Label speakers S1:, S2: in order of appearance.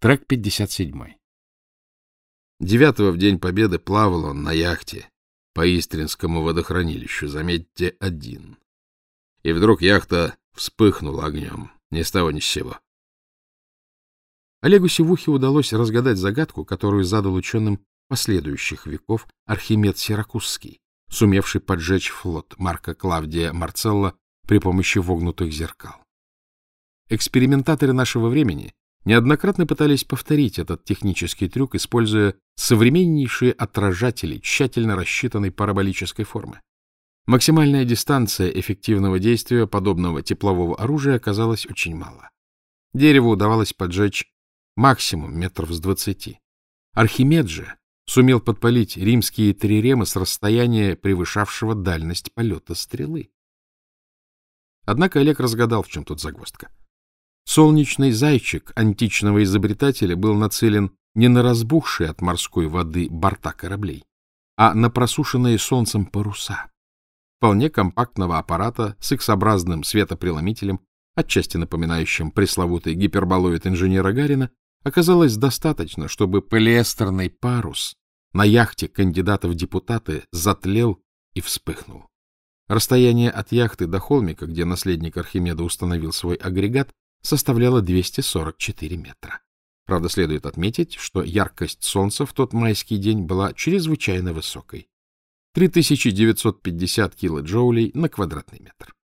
S1: Трек 57.
S2: Девятого в День Победы плавал он на яхте по Истринскому водохранилищу, заметьте, один. И вдруг яхта вспыхнула огнем, ни с того ни с сего.
S1: Олегу Сивухе удалось разгадать загадку, которую задал ученым последующих веков Архимед Сиракузский, сумевший поджечь флот Марка Клавдия Марцелла при помощи вогнутых зеркал. Экспериментаторы нашего времени неоднократно пытались повторить этот технический трюк, используя современнейшие отражатели тщательно рассчитанной параболической формы. Максимальная дистанция эффективного действия подобного теплового оружия оказалась очень мала. Дерево удавалось поджечь максимум метров с двадцати. Архимед же сумел подпалить римские триремы с расстояния, превышавшего дальность полета стрелы. Однако Олег разгадал, в чем тут загвоздка. Солнечный зайчик античного изобретателя был нацелен не на разбухшие от морской воды борта кораблей, а на просушенные солнцем паруса. Вполне компактного аппарата с X-образным светопреломителем, отчасти напоминающим пресловутый гиперболоид инженера Гарина, оказалось достаточно, чтобы полиэстерный парус на яхте кандидата в депутаты затлел и вспыхнул. Расстояние от яхты до холмика, где наследник Архимеда установил свой агрегат, составляло 244 метра. Правда, следует отметить, что яркость солнца в тот майский день была чрезвычайно высокой. 3950 килоджоулей на квадратный метр.